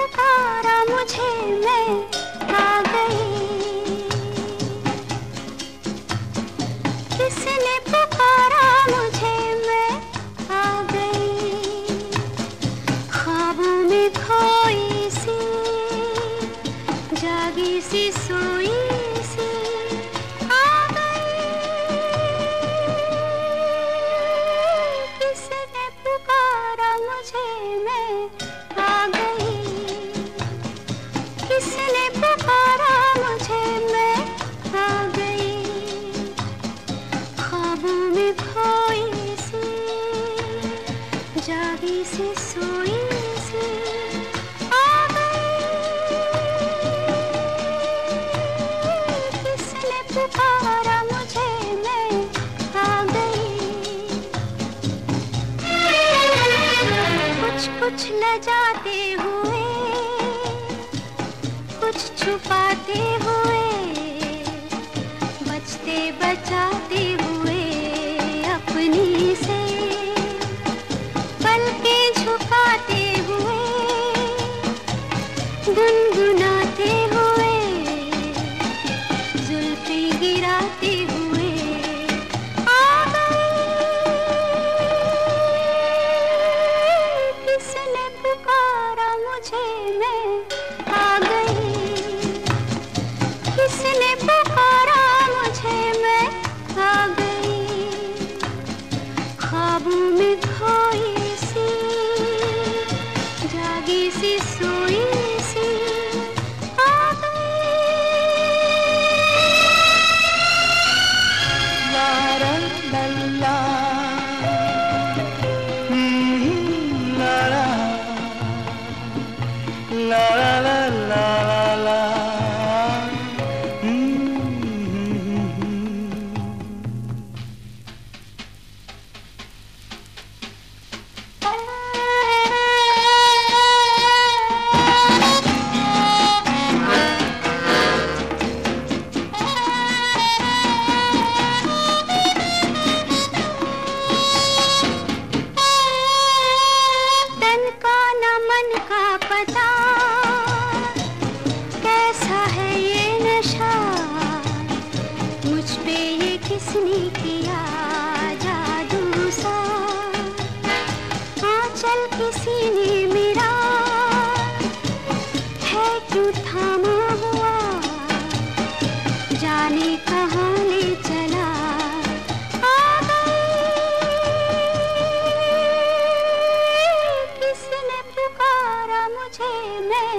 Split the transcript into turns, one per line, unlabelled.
पुकारा मुझे मैं आ गई। किसने पुकारा मुझे मैं आ गई। ख्वाबों में खोई सी, जागी सी सोई
जावे से सोए से। आ किसने पुकारा मुझे मैं आ गई
कुछ कुछ न जाते हुए, कुछ छुपाते हुए, बचते बचा गुनगुन किसने किया जादू सा? आंचल किसी ने मेरा है क्यों थामा हुआ? जाने कहा ले चला? किसने पुकारा मुझे मैं?